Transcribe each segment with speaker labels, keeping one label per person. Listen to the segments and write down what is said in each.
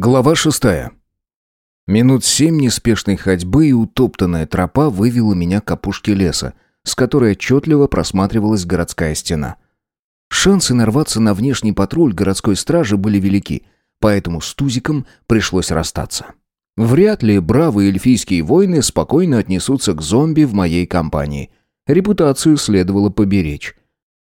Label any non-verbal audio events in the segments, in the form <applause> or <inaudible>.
Speaker 1: Глава шестая. Минут семь неспешной ходьбы и утоптанная тропа вывела меня к опушке леса, с которой отчетливо просматривалась городская стена. Шансы нарваться на внешний патруль городской стражи были велики, поэтому с Тузиком пришлось расстаться. Вряд ли бравые эльфийские воины спокойно отнесутся к зомби в моей компании. Репутацию следовало поберечь.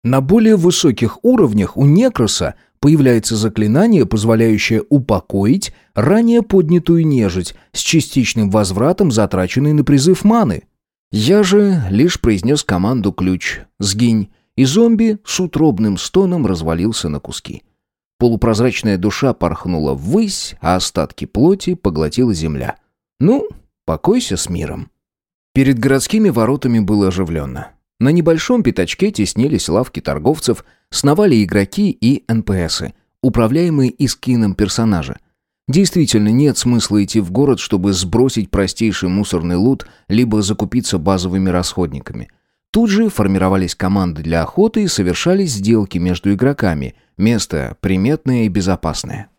Speaker 1: На более высоких уровнях у Некроса появляется заклинание, позволяющее упокоить ранее поднятую нежить с частичным возвратом, затраченной на призыв маны. Я же лишь произнес команду «Ключ», «Сгинь», и зомби с утробным стоном развалился на куски. Полупрозрачная душа порхнула ввысь, а остатки плоти поглотила земля. Ну, покойся с миром. Перед городскими воротами было оживленно. На небольшом пятачке теснились лавки торговцев, сновали игроки и НПСы, управляемые искином персонажа. Действительно, нет смысла идти в город, чтобы сбросить простейший мусорный лут, либо закупиться базовыми расходниками. Тут же формировались команды для охоты и совершались сделки между игроками, место приметное и безопасное.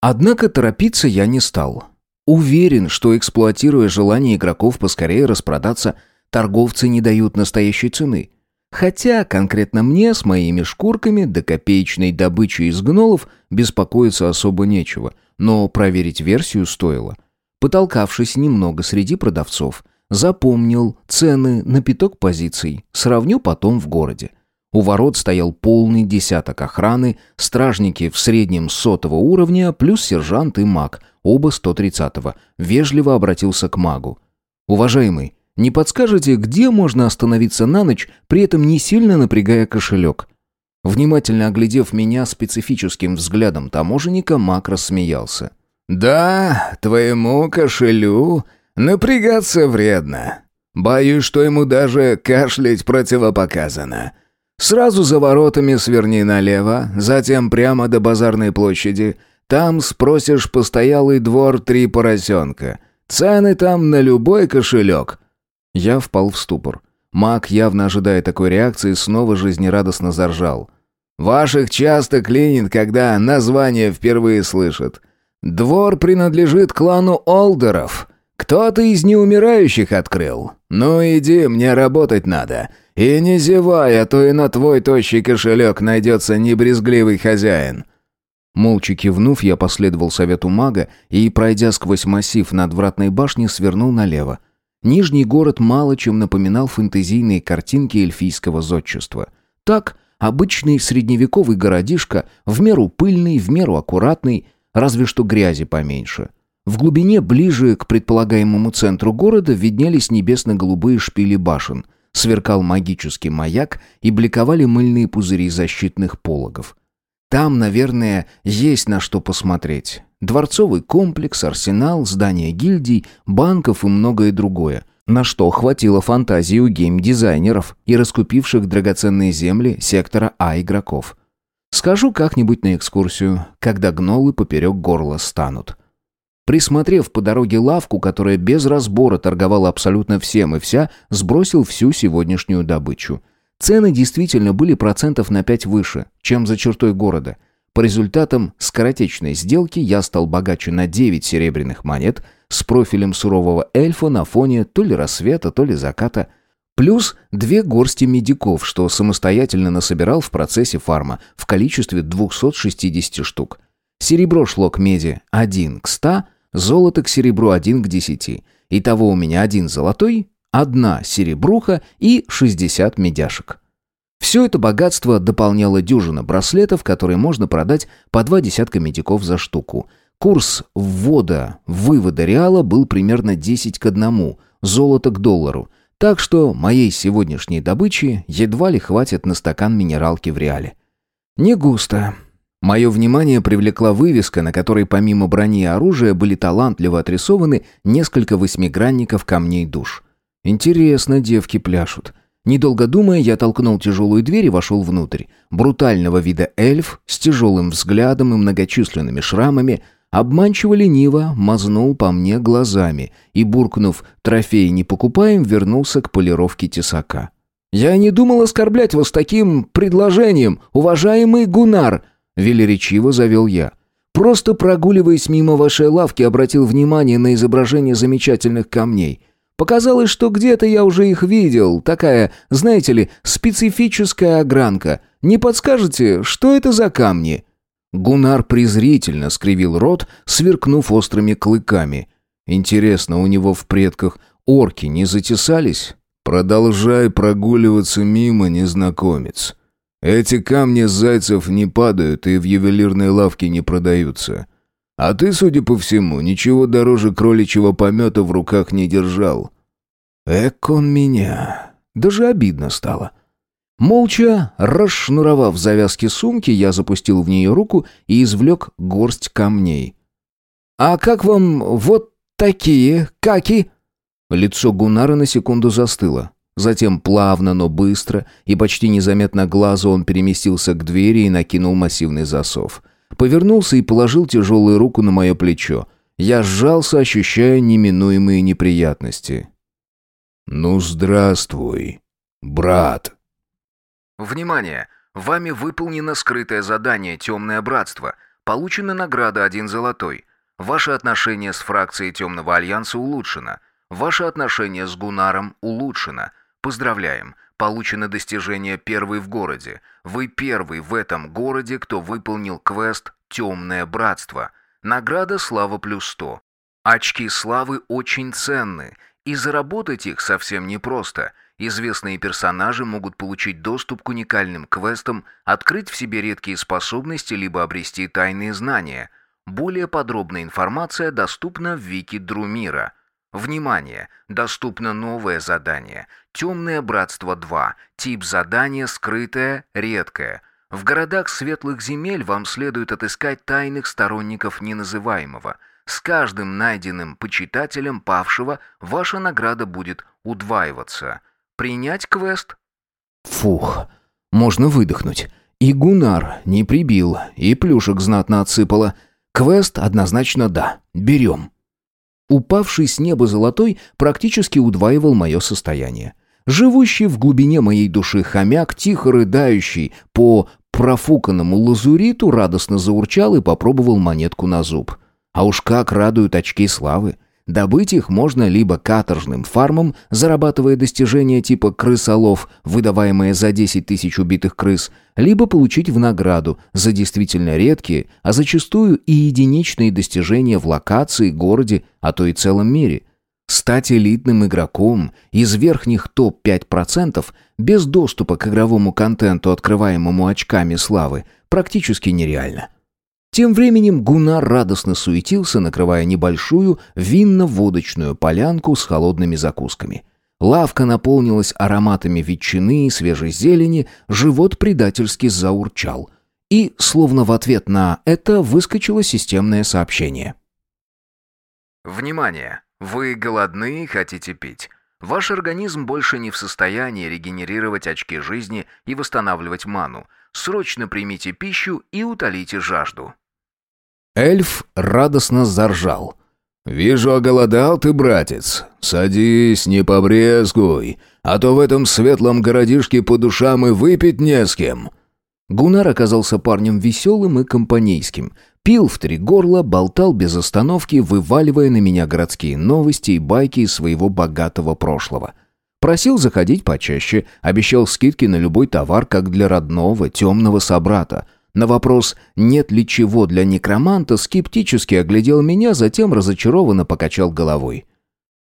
Speaker 1: Однако торопиться я не стал. Уверен, что эксплуатируя желание игроков поскорее распродаться, торговцы не дают настоящей цены. Хотя конкретно мне с моими шкурками до копеечной добычи из гнолов беспокоиться особо нечего, но проверить версию стоило. Потолкавшись немного среди продавцов, запомнил цены на пяток позиций, сравню потом в городе. У ворот стоял полный десяток охраны, стражники в среднем сотого уровня, плюс сержант и маг, оба 130-го. Вежливо обратился к магу. «Уважаемый, не подскажете, где можно остановиться на ночь, при этом не сильно напрягая кошелек?» Внимательно оглядев меня специфическим взглядом таможенника, Мак рассмеялся.
Speaker 2: «Да, твоему кошелю напрягаться вредно. Боюсь, что ему даже кашлять противопоказано. Сразу за воротами сверни налево, затем прямо до базарной площади. Там спросишь постоялый двор три поросенка. Цены там на любой кошелек».
Speaker 1: Я впал в ступор. Маг, явно ожидая такой реакции, снова жизнерадостно заржал.
Speaker 2: «Ваших часто клинит, когда название впервые слышат. Двор принадлежит клану Олдеров. Кто-то из неумирающих открыл. Ну иди, мне работать надо. И не зевай, а то и на твой тощий кошелек найдется небрезгливый хозяин».
Speaker 1: Молча кивнув, я последовал совету мага и, пройдя сквозь массив надвратной башни, свернул налево. Нижний город мало чем напоминал фэнтезийные картинки эльфийского зодчества. Так, обычный средневековый городишко, в меру пыльный, в меру аккуратный, разве что грязи поменьше. В глубине, ближе к предполагаемому центру города, виднелись небесно-голубые шпили башен, сверкал магический маяк и бликовали мыльные пузыри защитных пологов. Там, наверное, есть на что посмотреть. Дворцовый комплекс, арсенал, здания гильдий, банков и многое другое. На что хватило фантазии у геймдизайнеров и раскупивших драгоценные земли сектора А игроков. Скажу как-нибудь на экскурсию, когда гнолы поперек горла станут. Присмотрев по дороге лавку, которая без разбора торговала абсолютно всем и вся, сбросил всю сегодняшнюю добычу. Цены действительно были процентов на 5 выше, чем за чертой города. По результатам скоротечной сделки я стал богаче на 9 серебряных монет с профилем сурового эльфа на фоне то ли рассвета, то ли заката. Плюс две горсти медиков, что самостоятельно насобирал в процессе фарма в количестве 260 штук. Серебро шло к меди 1 к 100, золото к серебру 1 к 10. Итого у меня один золотой, одна серебруха и 60 медяшек. Все это богатство дополняло дюжина браслетов, которые можно продать по два десятка медиков за штуку. Курс ввода-вывода реала был примерно 10 к 1, золото к доллару. Так что моей сегодняшней добычи едва ли хватит на стакан минералки в реале. Не густо. Мое внимание привлекла вывеска, на которой помимо брони и оружия были талантливо отрисованы несколько восьмигранников камней душ. Интересно, девки пляшут. Недолго думая, я толкнул тяжелую дверь и вошел внутрь. Брутального вида эльф с тяжелым взглядом и многочисленными шрамами обманчиво лениво мазнул по мне глазами и, буркнув «трофей не покупаем», вернулся к полировке тесака. «Я не думал оскорблять вас таким предложением, уважаемый Гунар!» — велеречиво завел я. Просто прогуливаясь мимо вашей лавки, обратил внимание на изображение замечательных камней. Показалось, что где-то я уже их видел. Такая, знаете ли, специфическая огранка. Не подскажете, что это за камни?» Гунар презрительно скривил рот, сверкнув острыми клыками. «Интересно, у него в предках орки не затесались?» «Продолжай прогуливаться мимо, незнакомец. Эти камни зайцев не падают и в ювелирной лавке не продаются. А ты, судя по всему, ничего дороже кроличьего помета в руках не держал. Эк он меня. Даже обидно стало. Молча, расшнуровав завязки сумки, я запустил в нее руку и извлек горсть камней. «А как вам вот такие, каки?» Лицо Гунара на секунду застыло. Затем плавно, но быстро и почти незаметно глазу он переместился к двери и накинул массивный засов. Повернулся и положил тяжелую руку на мое плечо. Я сжался, ощущая неминуемые неприятности. «Ну, здравствуй, брат!»
Speaker 3: Внимание! Вами выполнено скрытое задание «Темное братство». Получена награда один золотой. Ваше отношение с фракцией Темного Альянса улучшено. Ваше отношение с Гунаром улучшено. Поздравляем! Получено достижение «Первый в городе». Вы первый в этом городе, кто выполнил квест «Темное братство». Награда «Слава плюс 100». Очки славы очень ценны, и заработать их совсем непросто. Известные персонажи могут получить доступ к уникальным квестам, открыть в себе редкие способности либо обрести тайные знания. Более подробная информация доступна в вики Друмира. Внимание! Доступно новое задание. Темное братство 2. Тип задания скрытое, редкое. В городах светлых земель вам следует отыскать тайных сторонников неназываемого. С каждым найденным почитателем павшего ваша награда будет удваиваться. Принять квест?
Speaker 1: Фух, можно выдохнуть. И Гунар не прибил, и плюшек знатно отсыпало. Квест однозначно да, берем. Упавший с неба золотой практически удваивал мое состояние. Живущий в глубине моей души хомяк, тихо рыдающий по профуканному лазуриту, радостно заурчал и попробовал монетку на зуб. А уж как радуют очки славы. Добыть их можно либо каторжным фармом, зарабатывая достижения типа крысолов, выдаваемые за 10 тысяч убитых крыс, либо получить в награду за действительно редкие, а зачастую и единичные достижения в локации, городе, а то и целом мире. Стать элитным игроком из верхних топ-5% без доступа к игровому контенту, открываемому очками славы, практически нереально. Тем временем Гунар радостно суетился, накрывая небольшую винно-водочную полянку с холодными закусками. Лавка наполнилась ароматами ветчины и свежей зелени, живот предательски заурчал. И, словно в ответ на это, выскочило системное сообщение.
Speaker 3: Внимание! Вы голодны и хотите пить. Ваш организм больше не в состоянии регенерировать очки жизни и восстанавливать ману. Срочно примите пищу и утолите жажду.
Speaker 1: Эльф радостно заржал.
Speaker 2: «Вижу, оголодал ты, братец. Садись, не побрезгуй, а то в этом светлом городишке по душам и выпить не с кем».
Speaker 1: Гунар оказался парнем веселым и компанейским. Пил в три горла, болтал без остановки, вываливая на меня городские новости и байки из своего богатого прошлого. Просил заходить почаще, обещал скидки на любой товар, как для родного, темного собрата, на вопрос, нет ли чего для некроманта, скептически оглядел меня, затем разочарованно покачал головой.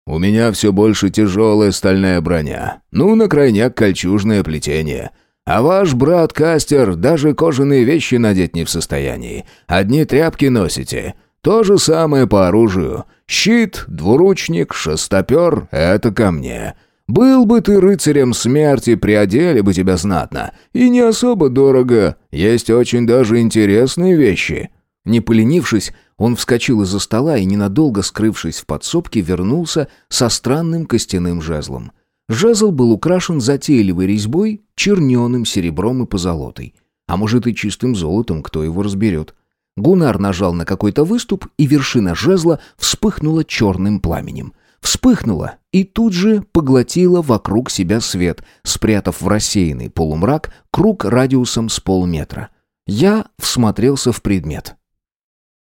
Speaker 2: «У меня все больше тяжелая стальная броня. Ну, на крайняк кольчужное плетение. А ваш брат Кастер даже кожаные вещи надеть не в состоянии. Одни тряпки носите. То же самое по оружию. Щит, двуручник, шестопер — это ко мне. Был бы ты рыцарем смерти, приодели бы тебя знатно. И не особо дорого. Есть очень даже интересные вещи».
Speaker 1: Не поленившись, он вскочил из-за стола и, ненадолго скрывшись в подсобке, вернулся со странным костяным жезлом. Жезл был украшен затейливой резьбой, черненым серебром и позолотой. А может и чистым золотом, кто его разберет. Гунар нажал на какой-то выступ, и вершина жезла вспыхнула черным пламенем вспыхнула и тут же поглотила вокруг себя свет, спрятав в рассеянный полумрак круг радиусом с полметра. Я всмотрелся в предмет.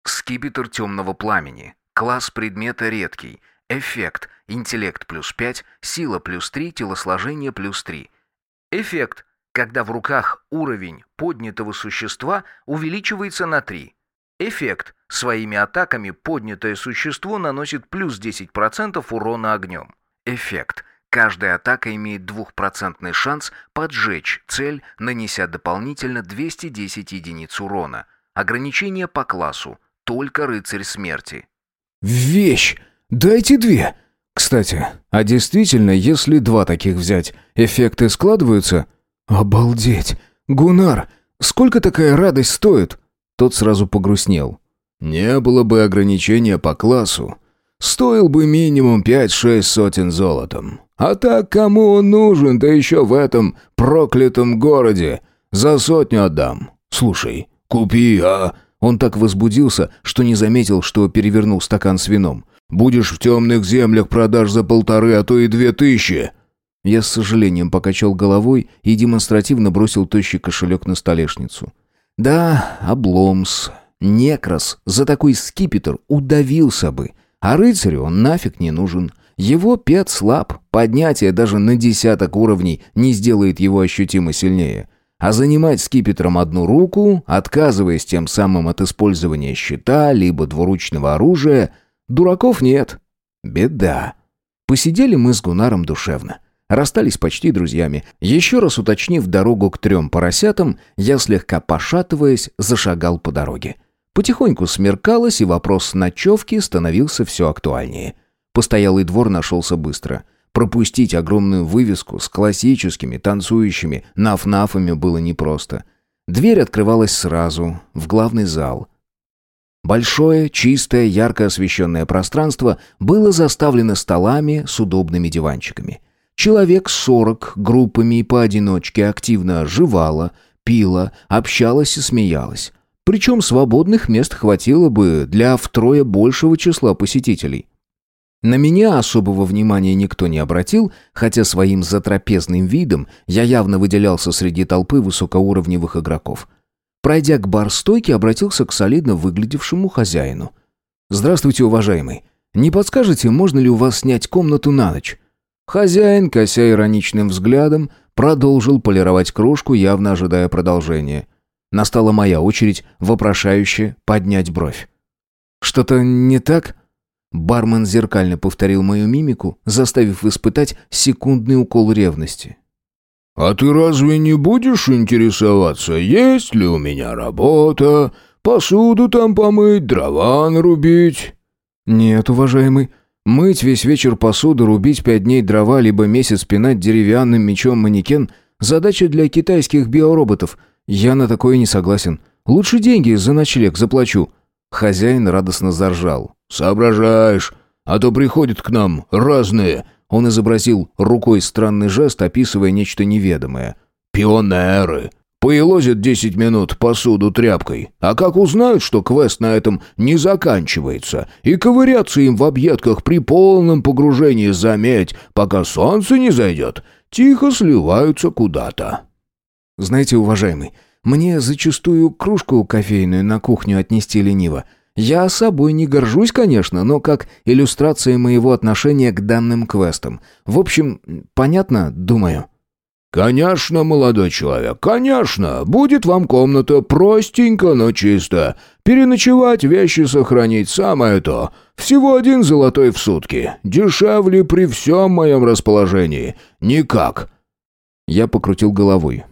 Speaker 3: Скипетр темного пламени. Класс предмета редкий. Эффект. Интеллект плюс 5, сила плюс 3, телосложение плюс 3. Эффект. Когда в руках уровень поднятого существа увеличивается на 3. Эффект. Своими атаками поднятое существо наносит плюс 10% урона огнем. Эффект. Каждая атака имеет двухпроцентный шанс поджечь цель, нанеся дополнительно 210 единиц урона. Ограничение по классу. Только рыцарь смерти.
Speaker 1: «Вещь! Дайте две!» «Кстати, а действительно, если два таких взять, эффекты складываются?» «Обалдеть! Гунар, сколько такая радость стоит?» Тот сразу погрустнел.
Speaker 2: «Не было бы ограничения по классу. Стоил бы минимум пять-шесть сотен золотом. А так кому он нужен, да еще в этом проклятом городе? За сотню отдам. Слушай, купи, а...»
Speaker 1: Он так возбудился, что не заметил, что перевернул стакан с вином.
Speaker 2: «Будешь в темных землях продаж за полторы, а то и две тысячи».
Speaker 1: Я с сожалением покачал головой и демонстративно бросил тощий кошелек на столешницу. «Да, обломс. Некрас за такой скипетр удавился бы. А рыцарю он нафиг не нужен. Его пет слаб, поднятие даже на десяток уровней не сделает его ощутимо сильнее. А занимать скипетром одну руку, отказываясь тем самым от использования щита либо двуручного оружия, дураков нет. Беда. Посидели мы с Гунаром душевно. Расстались почти друзьями. Еще раз уточнив дорогу к трем поросятам, я слегка пошатываясь, зашагал по дороге. Потихоньку смеркалось, и вопрос ночевки становился все актуальнее. Постоялый двор нашелся быстро — Пропустить огромную вывеску с классическими танцующими наф-нафами было непросто. Дверь открывалась сразу, в главный зал. Большое, чистое, ярко освещенное пространство было заставлено столами с удобными диванчиками. Человек сорок группами и поодиночке активно оживало, пило, общалось и смеялось. Причем свободных мест хватило бы для втрое большего числа посетителей. На меня особого внимания никто не обратил, хотя своим затрапезным видом я явно выделялся среди толпы высокоуровневых игроков. Пройдя к бар-стойке, обратился к солидно выглядевшему хозяину. «Здравствуйте, уважаемый. Не подскажете, можно ли у вас снять комнату на ночь?» Хозяин, кося ироничным взглядом, продолжил полировать кружку, явно ожидая продолжения. Настала моя очередь, вопрошающе поднять бровь. «Что-то не так?» Бармен зеркально повторил мою мимику, заставив испытать секундный укол ревности.
Speaker 2: «А ты разве не будешь интересоваться, есть ли у меня работа, посуду там помыть, дрова нарубить?»
Speaker 1: «Нет, уважаемый. Мыть весь вечер посуду, рубить пять дней дрова, либо месяц пинать деревянным мечом манекен — задача для китайских биороботов. Я на такое не согласен. Лучше деньги за ночлег заплачу». Хозяин радостно заржал.
Speaker 2: «Соображаешь, а то приходят к нам разные...»
Speaker 1: Он изобразил рукой странный жест, описывая нечто неведомое.
Speaker 2: «Пионеры. Поелозят десять минут посуду тряпкой, а как узнают, что квест на этом не заканчивается, и ковыряться им в объедках при полном погружении заметь, пока солнце не зайдет, тихо сливаются куда-то».
Speaker 1: «Знаете, уважаемый, мне зачастую кружку кофейную на кухню отнести лениво. Я собой не горжусь, конечно, но как иллюстрация моего отношения к данным квестам. В общем, понятно, думаю.
Speaker 2: «Конечно, молодой человек, конечно. Будет вам комната простенько, но чисто. Переночевать, вещи сохранить, самое то. Всего один золотой в сутки. Дешевле при всем моем расположении. Никак».
Speaker 1: Я покрутил головой.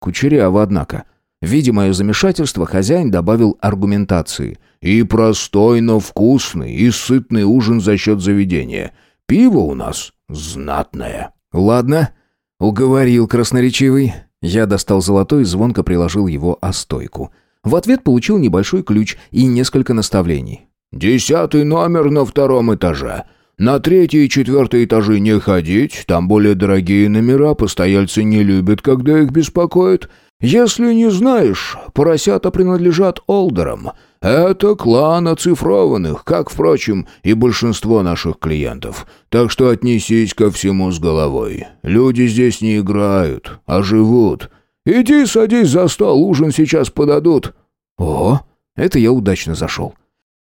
Speaker 1: Кучеряво, однако. Видя мое замешательство, хозяин добавил аргументации.
Speaker 2: «И простой, но вкусный, и сытный ужин за счет заведения. Пиво у нас знатное».
Speaker 1: «Ладно», — уговорил красноречивый. Я достал золотой и звонко приложил его о стойку. В ответ получил небольшой ключ и несколько наставлений.
Speaker 2: «Десятый номер на втором этаже. На третий и четвертый этажи не ходить, там более дорогие номера, постояльцы не любят, когда их беспокоят. Если не знаешь, поросята принадлежат Олдерам. Это клан оцифрованных, как, впрочем, и большинство наших клиентов. Так что отнесись ко всему с головой. Люди здесь не играют, а живут. Иди садись за стол, ужин сейчас подадут».
Speaker 1: «О, это я удачно зашел».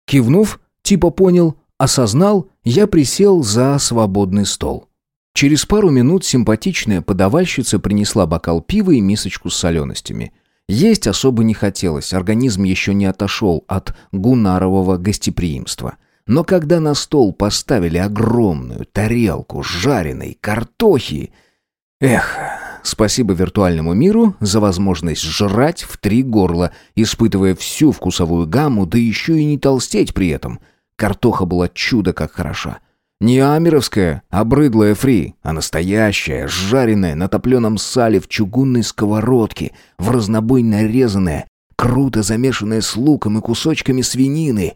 Speaker 1: Кивнув, типа понял, осознал, я присел за свободный стол. Через пару минут симпатичная подавальщица принесла бокал пива и мисочку с соленостями. Есть особо не хотелось, организм еще не отошел от гунарового гостеприимства. Но когда на стол поставили огромную тарелку жареной картохи... Эх, спасибо виртуальному миру за возможность жрать в три горла, испытывая всю вкусовую гамму, да еще и не толстеть при этом. Картоха была чудо как хороша. Не амеровская, обрыдлая фри, а настоящая, жареная на топленом сале в чугунной сковородке, в разнобой нарезанная, круто замешанная с луком и кусочками свинины.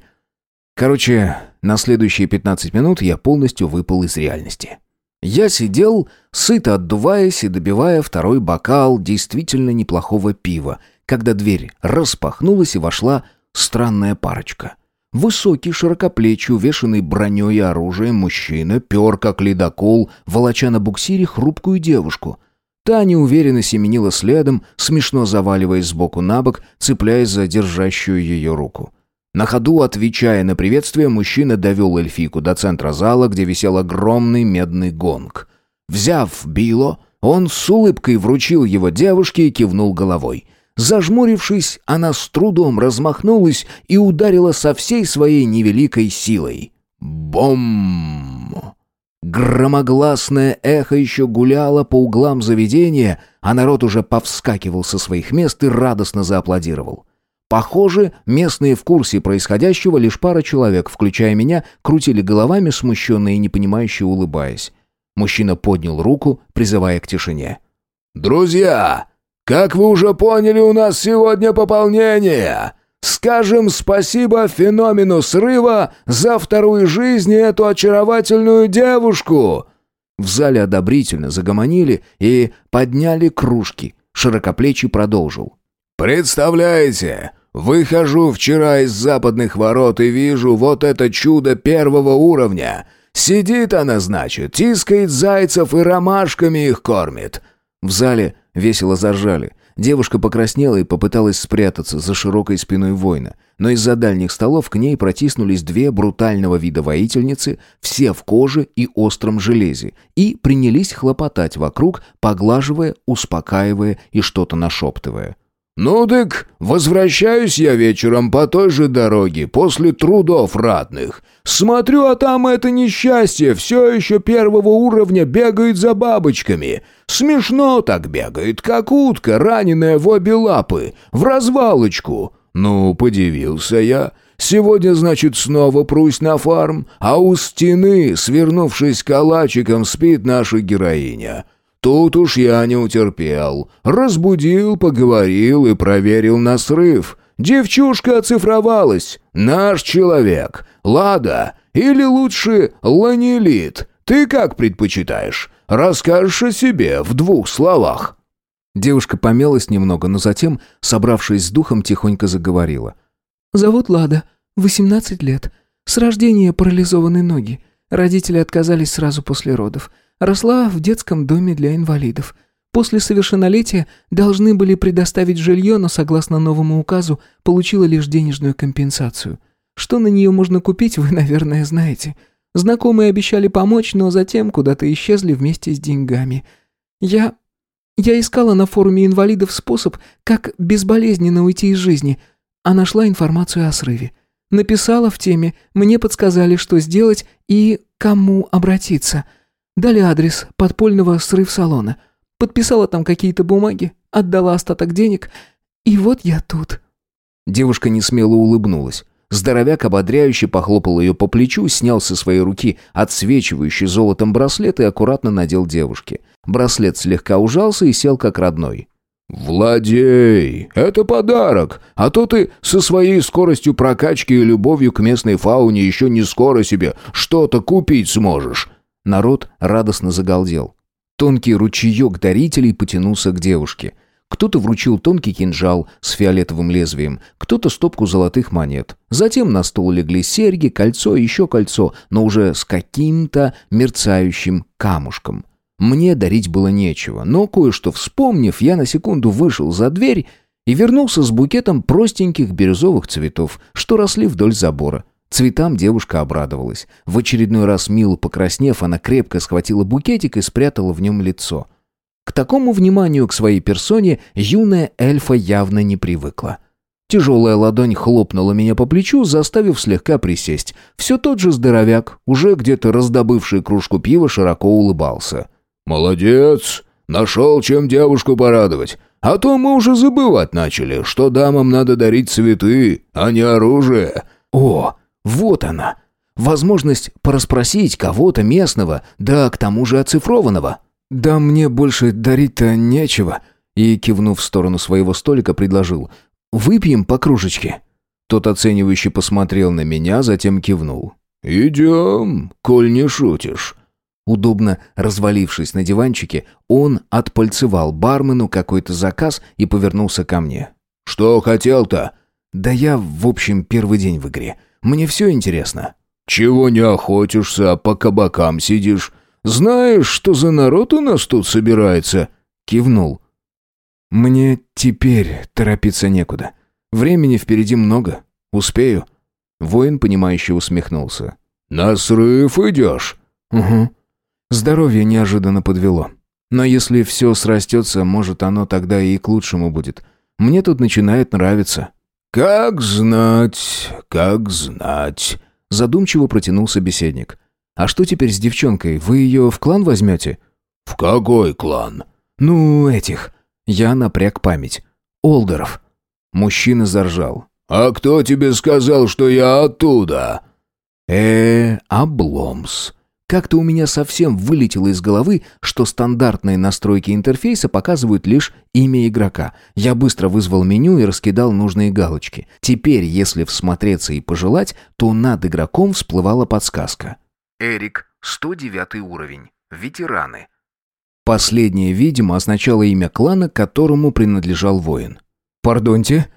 Speaker 1: Короче, на следующие 15 минут я полностью выпал из реальности. Я сидел, сыто отдуваясь и добивая второй бокал действительно неплохого пива, когда дверь распахнулась и вошла странная парочка — Высокий, широкоплечий, увешанный броней и оружием мужчина пер, как ледокол, волоча на буксире хрупкую девушку. Та неуверенно семенила следом, смешно заваливаясь сбоку на бок, цепляясь за держащую ее руку. На ходу, отвечая на приветствие, мужчина довел эльфийку до центра зала, где висел огромный медный гонг. Взяв било, он с улыбкой вручил его девушке и кивнул головой. Зажмурившись, она с трудом размахнулась и ударила со всей своей невеликой силой. Бом! Громогласное эхо еще гуляло по углам заведения, а народ уже повскакивал со своих мест и радостно зааплодировал. Похоже, местные в курсе происходящего, лишь пара человек, включая меня, крутили головами, смущенные и непонимающе улыбаясь. Мужчина поднял руку, призывая к тишине. «Друзья, как вы уже поняли, у нас сегодня пополнение. Скажем спасибо феномену срыва за вторую жизнь эту очаровательную девушку». В зале одобрительно загомонили и подняли кружки. Широкоплечий продолжил. «Представляете, выхожу вчера из западных ворот и вижу вот это чудо первого уровня. Сидит она, значит, тискает зайцев и ромашками их кормит». В зале Весело заржали. Девушка покраснела и попыталась спрятаться за широкой спиной воина, но из-за дальних столов к ней протиснулись две брутального вида воительницы, все в коже и остром железе, и принялись хлопотать вокруг, поглаживая, успокаивая и что-то нашептывая. «Ну так, возвращаюсь я вечером по той же дороге, после трудов ратных. Смотрю, а там это несчастье все еще первого уровня бегает за бабочками. Смешно так бегает, как утка, раненая в обе лапы, в развалочку. Ну, подивился я». Сегодня, значит, снова прусь на фарм, а у стены, свернувшись калачиком, спит наша героиня. Тут уж я не утерпел. Разбудил, поговорил и проверил на срыв. Девчушка оцифровалась. Наш человек. Лада. Или лучше Ланилит. Ты как предпочитаешь? Расскажешь о себе в двух словах». Девушка помялась немного, но затем, собравшись с духом, тихонько заговорила.
Speaker 4: «Зовут Лада. 18 лет. С рождения парализованы ноги. Родители отказались сразу после родов. Росла в детском доме для инвалидов. После совершеннолетия должны были предоставить жилье, но согласно новому указу получила лишь денежную компенсацию. Что на нее можно купить, <laughs> вы, наверное, знаете. Знакомые обещали помочь, но затем куда-то исчезли вместе с деньгами. Я... Я искала на форуме инвалидов способ, как безболезненно уйти из жизни, а нашла информацию о срыве. Написала в теме, мне подсказали, что сделать и кому обратиться – Дали адрес подпольного срыв-салона. Подписала там какие-то бумаги, отдала остаток денег, и вот я тут».
Speaker 1: Девушка несмело улыбнулась. Здоровяк ободряюще похлопал ее по плечу, снял со своей руки отсвечивающий золотом браслет и аккуратно надел девушке. Браслет слегка ужался и сел как родной. «Владей! Это подарок! А то ты со своей скоростью прокачки и любовью к местной фауне еще не скоро себе что-то купить сможешь!» Народ радостно загалдел. Тонкий ручеек дарителей потянулся к девушке. Кто-то вручил тонкий кинжал с фиолетовым лезвием, кто-то стопку золотых монет. Затем на стол легли серьги, кольцо и еще кольцо, но уже с каким-то мерцающим камушком. Мне дарить было нечего, но кое-что вспомнив, я на секунду вышел за дверь и вернулся с букетом простеньких бирюзовых цветов, что росли вдоль забора. Цветам девушка обрадовалась. В очередной раз мило покраснев, она крепко схватила букетик и спрятала в нем лицо. К такому вниманию к своей персоне юная эльфа явно не привыкла. Тяжелая ладонь хлопнула меня по плечу, заставив слегка присесть. Все тот же здоровяк, уже где-то раздобывший кружку пива, широко улыбался.
Speaker 2: «Молодец! Нашел, чем девушку порадовать. А то мы уже забывать начали, что дамам надо дарить цветы, а не оружие».
Speaker 1: «О, вот она! Возможность порасспросить кого-то местного, да к тому же оцифрованного». «Да мне больше дарить-то нечего», и, кивнув в сторону своего столика, предложил Выпьем по кружечке». Тот оценивающе посмотрел на меня, затем кивнул.
Speaker 2: «Идем, коль не шутишь».
Speaker 1: Удобно развалившись на диванчике, он отпальцевал бармену какой-то заказ и повернулся ко мне.
Speaker 2: «Что хотел-то?»
Speaker 1: «Да я, в общем, первый день в игре. Мне все интересно».
Speaker 2: «Чего не охотишься, а по кабакам сидишь? Знаешь, что за народ у нас тут собирается?»
Speaker 1: Кивнул. «Мне теперь торопиться некуда. Времени впереди много. Успею». Воин, понимающе усмехнулся.
Speaker 2: «На срыв идешь?»
Speaker 1: «Угу. Здоровье неожиданно подвело. Но если все срастется, может, оно тогда и к лучшему будет. Мне тут начинает нравиться».
Speaker 2: «Как знать, как знать», —
Speaker 1: задумчиво протянул собеседник. «А что теперь с девчонкой? Вы ее в клан возьмете?»
Speaker 2: «В какой клан?»
Speaker 1: «Ну, этих. Я напряг память. Олдеров. Мужчина заржал.
Speaker 2: «А кто тебе сказал, что я оттуда?»
Speaker 1: э обломс. Как-то у меня совсем вылетело из головы, что стандартные настройки интерфейса показывают лишь имя игрока. Я быстро вызвал меню и раскидал нужные галочки. Теперь, если всмотреться и пожелать, то над игроком всплывала подсказка.
Speaker 3: Эрик, 109 уровень. Ветераны.
Speaker 1: Последнее, видимо, означало имя клана, которому принадлежал воин. «Пардоньте?»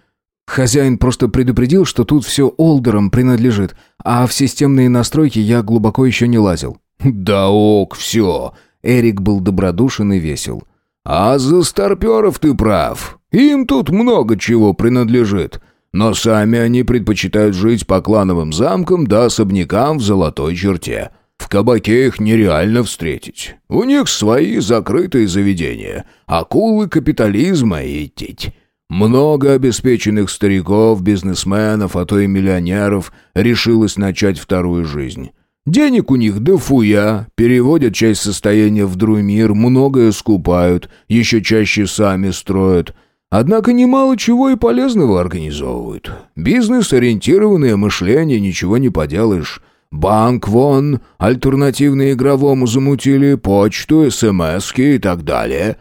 Speaker 1: Хозяин просто предупредил, что тут все Олдерам принадлежит, а в системные настройки я глубоко еще не лазил.
Speaker 2: «Да ок, все!»
Speaker 1: Эрик был добродушен и весел.
Speaker 2: «А за старперов ты прав. Им тут много чего принадлежит. Но сами они предпочитают жить по клановым замкам да особнякам в золотой черте. В кабаке их нереально встретить. У них свои закрытые заведения. Акулы капитализма и тить. Много обеспеченных стариков, бизнесменов, а то и миллионеров решилось начать вторую жизнь. Денег у них дофуя, переводят часть состояния в другой мир, многое скупают, еще чаще сами строят. Однако немало чего и полезного организовывают. Бизнес-ориентированное мышление, ничего не поделаешь. Банк вон, альтернативно игровому замутили, почту, смски и так далее».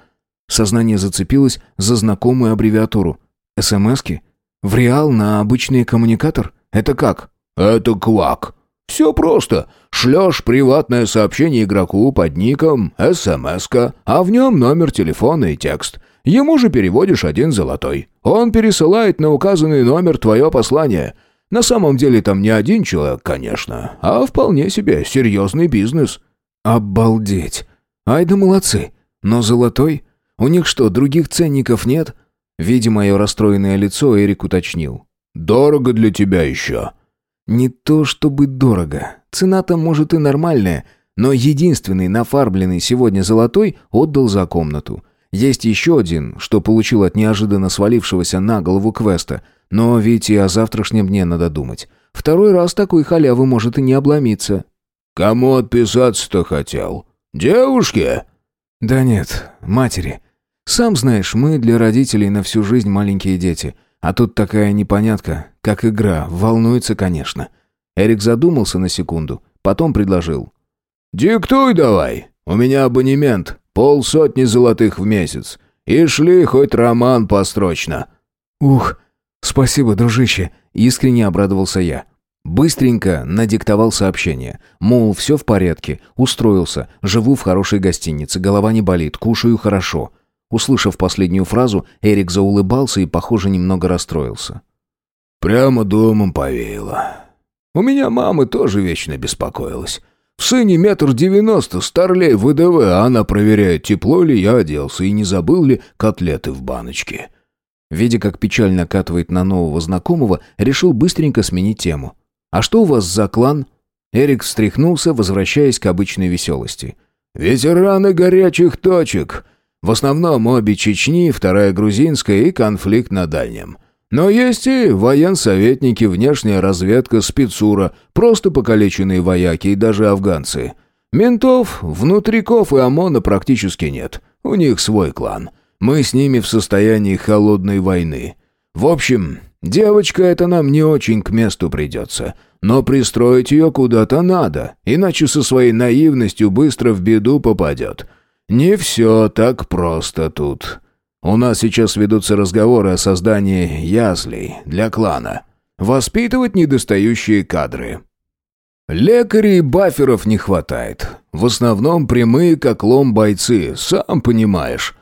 Speaker 1: Сознание зацепилось за знакомую аббревиатуру. «СМСки? В реал на обычный коммуникатор? Это как?»
Speaker 2: «Это квак. Все просто. Шлешь приватное сообщение игроку под ником СМСка, а в нем номер телефона и текст. Ему же переводишь один золотой. Он пересылает на указанный номер твое послание. На самом деле там не один человек, конечно, а вполне себе серьезный бизнес».
Speaker 1: «Обалдеть! Ай да молодцы! Но золотой? У них что, других ценников нет?» Видя мое расстроенное лицо, Эрик уточнил.
Speaker 2: «Дорого для тебя еще».
Speaker 1: «Не то чтобы дорого. Цена-то, может, и нормальная, но единственный нафарбленный сегодня золотой отдал за комнату. Есть еще один, что получил от неожиданно свалившегося на голову квеста — но ведь и о завтрашнем дне надо думать. Второй раз такой халявы может и не обломиться».
Speaker 2: «Кому отписаться-то хотел? Девушке?»
Speaker 1: «Да нет, матери. Сам знаешь, мы для родителей на всю жизнь маленькие дети. А тут такая непонятка, как игра. Волнуется, конечно». Эрик задумался на секунду, потом предложил.
Speaker 2: «Диктуй давай. У меня абонемент. Полсотни золотых в месяц. И шли хоть роман построчно».
Speaker 1: «Ух, «Спасибо, дружище», — искренне обрадовался я. Быстренько надиктовал сообщение. Мол, все в порядке, устроился, живу в хорошей гостинице, голова не болит, кушаю хорошо. Услышав последнюю фразу, Эрик заулыбался и, похоже, немного расстроился.
Speaker 2: «Прямо домом повеяло. У меня мама тоже вечно беспокоилась. В сыне метр девяносто, старлей ВДВ, а она проверяет, тепло ли я оделся и не забыл ли котлеты в баночке.
Speaker 1: Видя, как печально катывает на нового знакомого, решил быстренько сменить тему. «А что у вас за клан?» Эрик встряхнулся, возвращаясь к обычной веселости.
Speaker 2: «Ветераны горячих точек. В основном обе Чечни, вторая грузинская и конфликт на Дальнем. Но есть и военсоветники, внешняя разведка, спецура, просто покалеченные вояки и даже афганцы. Ментов, внутриков и ОМОНа практически нет. У них свой клан. Мы с ними в состоянии холодной войны. В общем, девочка эта нам не очень к месту придется. Но пристроить ее куда-то надо, иначе со своей наивностью быстро в беду попадет. Не все так просто тут. У нас сейчас ведутся разговоры о создании яслей для клана. Воспитывать недостающие кадры. Лекарей баферов не хватает. В основном прямые, как лом бойцы, сам понимаешь.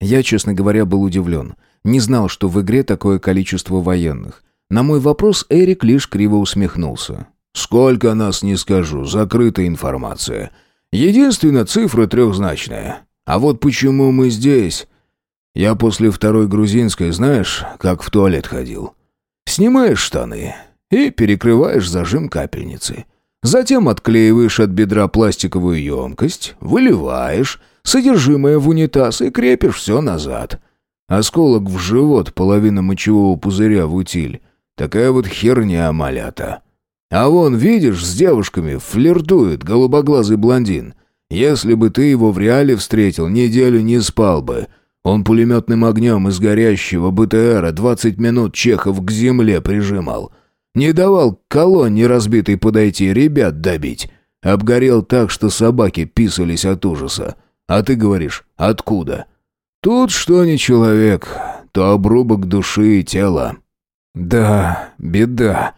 Speaker 1: Я, честно говоря, был удивлен. Не знал, что в игре такое количество военных. На мой вопрос Эрик лишь криво усмехнулся.
Speaker 2: «Сколько нас не скажу, закрытая информация. Единственная цифра трехзначная. А вот почему мы здесь? Я после второй грузинской, знаешь, как в туалет ходил. Снимаешь штаны и перекрываешь зажим капельницы. Затем отклеиваешь от бедра пластиковую емкость, выливаешь содержимое в унитаз и крепишь все назад. Осколок в живот, половина мочевого пузыря в утиль. Такая вот херня малята. А вон, видишь, с девушками флиртует голубоглазый блондин. Если бы ты его в реале встретил, неделю не спал бы. Он пулеметным огнем из горящего БТРа 20 минут Чехов к земле прижимал. Не давал колонне разбитой подойти, ребят добить. Обгорел так, что собаки писались от ужаса. А ты говоришь, откуда? Тут что не человек, то обрубок души и тела.
Speaker 1: Да, беда.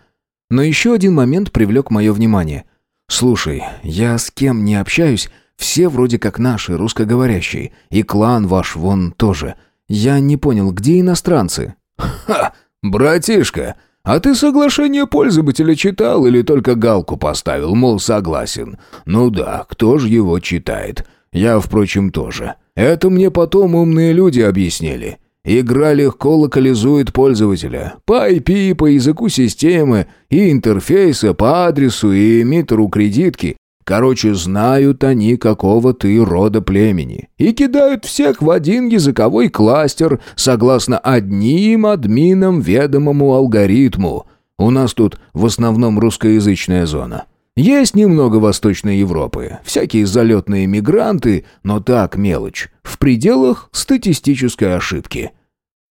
Speaker 1: Но еще один момент привлек мое внимание. Слушай, я с кем не общаюсь, все вроде как наши, русскоговорящие. И клан ваш вон тоже. Я не понял, где иностранцы?
Speaker 2: Ха, братишка, а ты соглашение пользователя читал или только галку поставил, мол, согласен? Ну да, кто же его читает? Я, впрочем, тоже. Это мне потом умные люди объяснили. Игра легко локализует пользователя. По IP, по языку системы, и интерфейса, по адресу и эмиттеру кредитки. Короче, знают они, какого ты рода племени. И кидают всех в один языковой кластер, согласно одним админам ведомому алгоритму. У нас тут в основном русскоязычная зона. Есть немного Восточной Европы, всякие залетные мигранты, но так мелочь, в пределах статистической ошибки.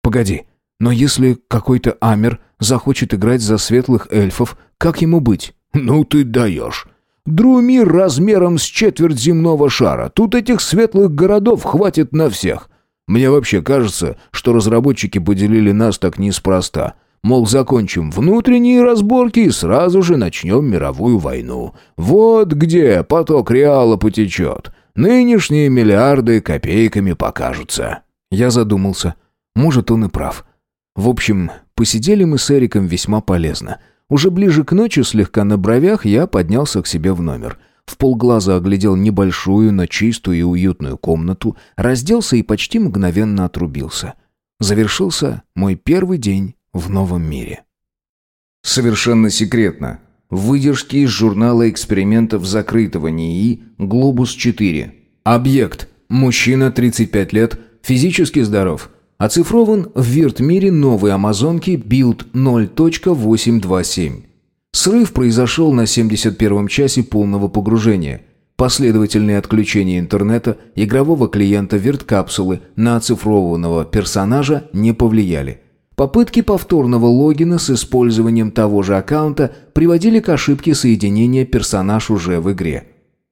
Speaker 1: Погоди, но если какой-то Амер захочет играть за светлых эльфов, как ему быть?
Speaker 2: Ну ты даешь. Друмир размером с четверть земного шара. Тут этих светлых городов хватит на всех. Мне вообще кажется, что разработчики поделили нас так неспроста. Мол, закончим внутренние разборки и сразу же начнем мировую войну. Вот где поток реала потечет. Нынешние миллиарды копейками покажутся.
Speaker 1: Я задумался. Может, он и прав. В общем, посидели мы с Эриком весьма полезно. Уже ближе к ночи, слегка на бровях, я поднялся к себе в номер. В полглаза оглядел небольшую, но чистую и уютную комнату, разделся и почти мгновенно отрубился. Завершился мой первый день в новом мире. Совершенно секретно. Выдержки из журнала экспериментов закрытого НИИ «Глобус-4». Объект. Мужчина, 35 лет, физически здоров – Оцифрован в вирт-мире новой Амазонки билд 0.827. Срыв произошел на 71-м часе полного погружения. Последовательные отключения интернета, игрового клиента вирт-капсулы на оцифрованного персонажа не повлияли. Попытки повторного логина с использованием того же аккаунта приводили к ошибке соединения персонаж уже в игре.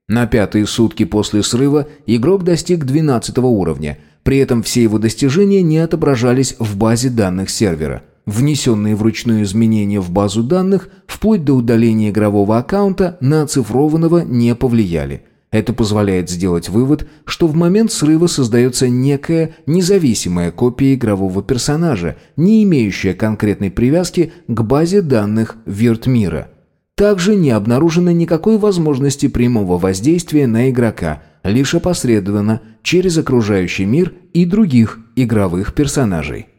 Speaker 1: На пятые сутки после срыва игрок достиг 12 уровня – при этом все его достижения не отображались в базе данных сервера. Внесенные вручную изменения в базу данных, вплоть до удаления игрового аккаунта, на оцифрованного не повлияли. Это позволяет сделать вывод, что в момент срыва создается некая независимая копия игрового персонажа, не имеющая конкретной привязки к базе данных Виртмира. Также не обнаружено никакой возможности прямого воздействия на игрока – лишь опосредованно через окружающий мир и других игровых персонажей.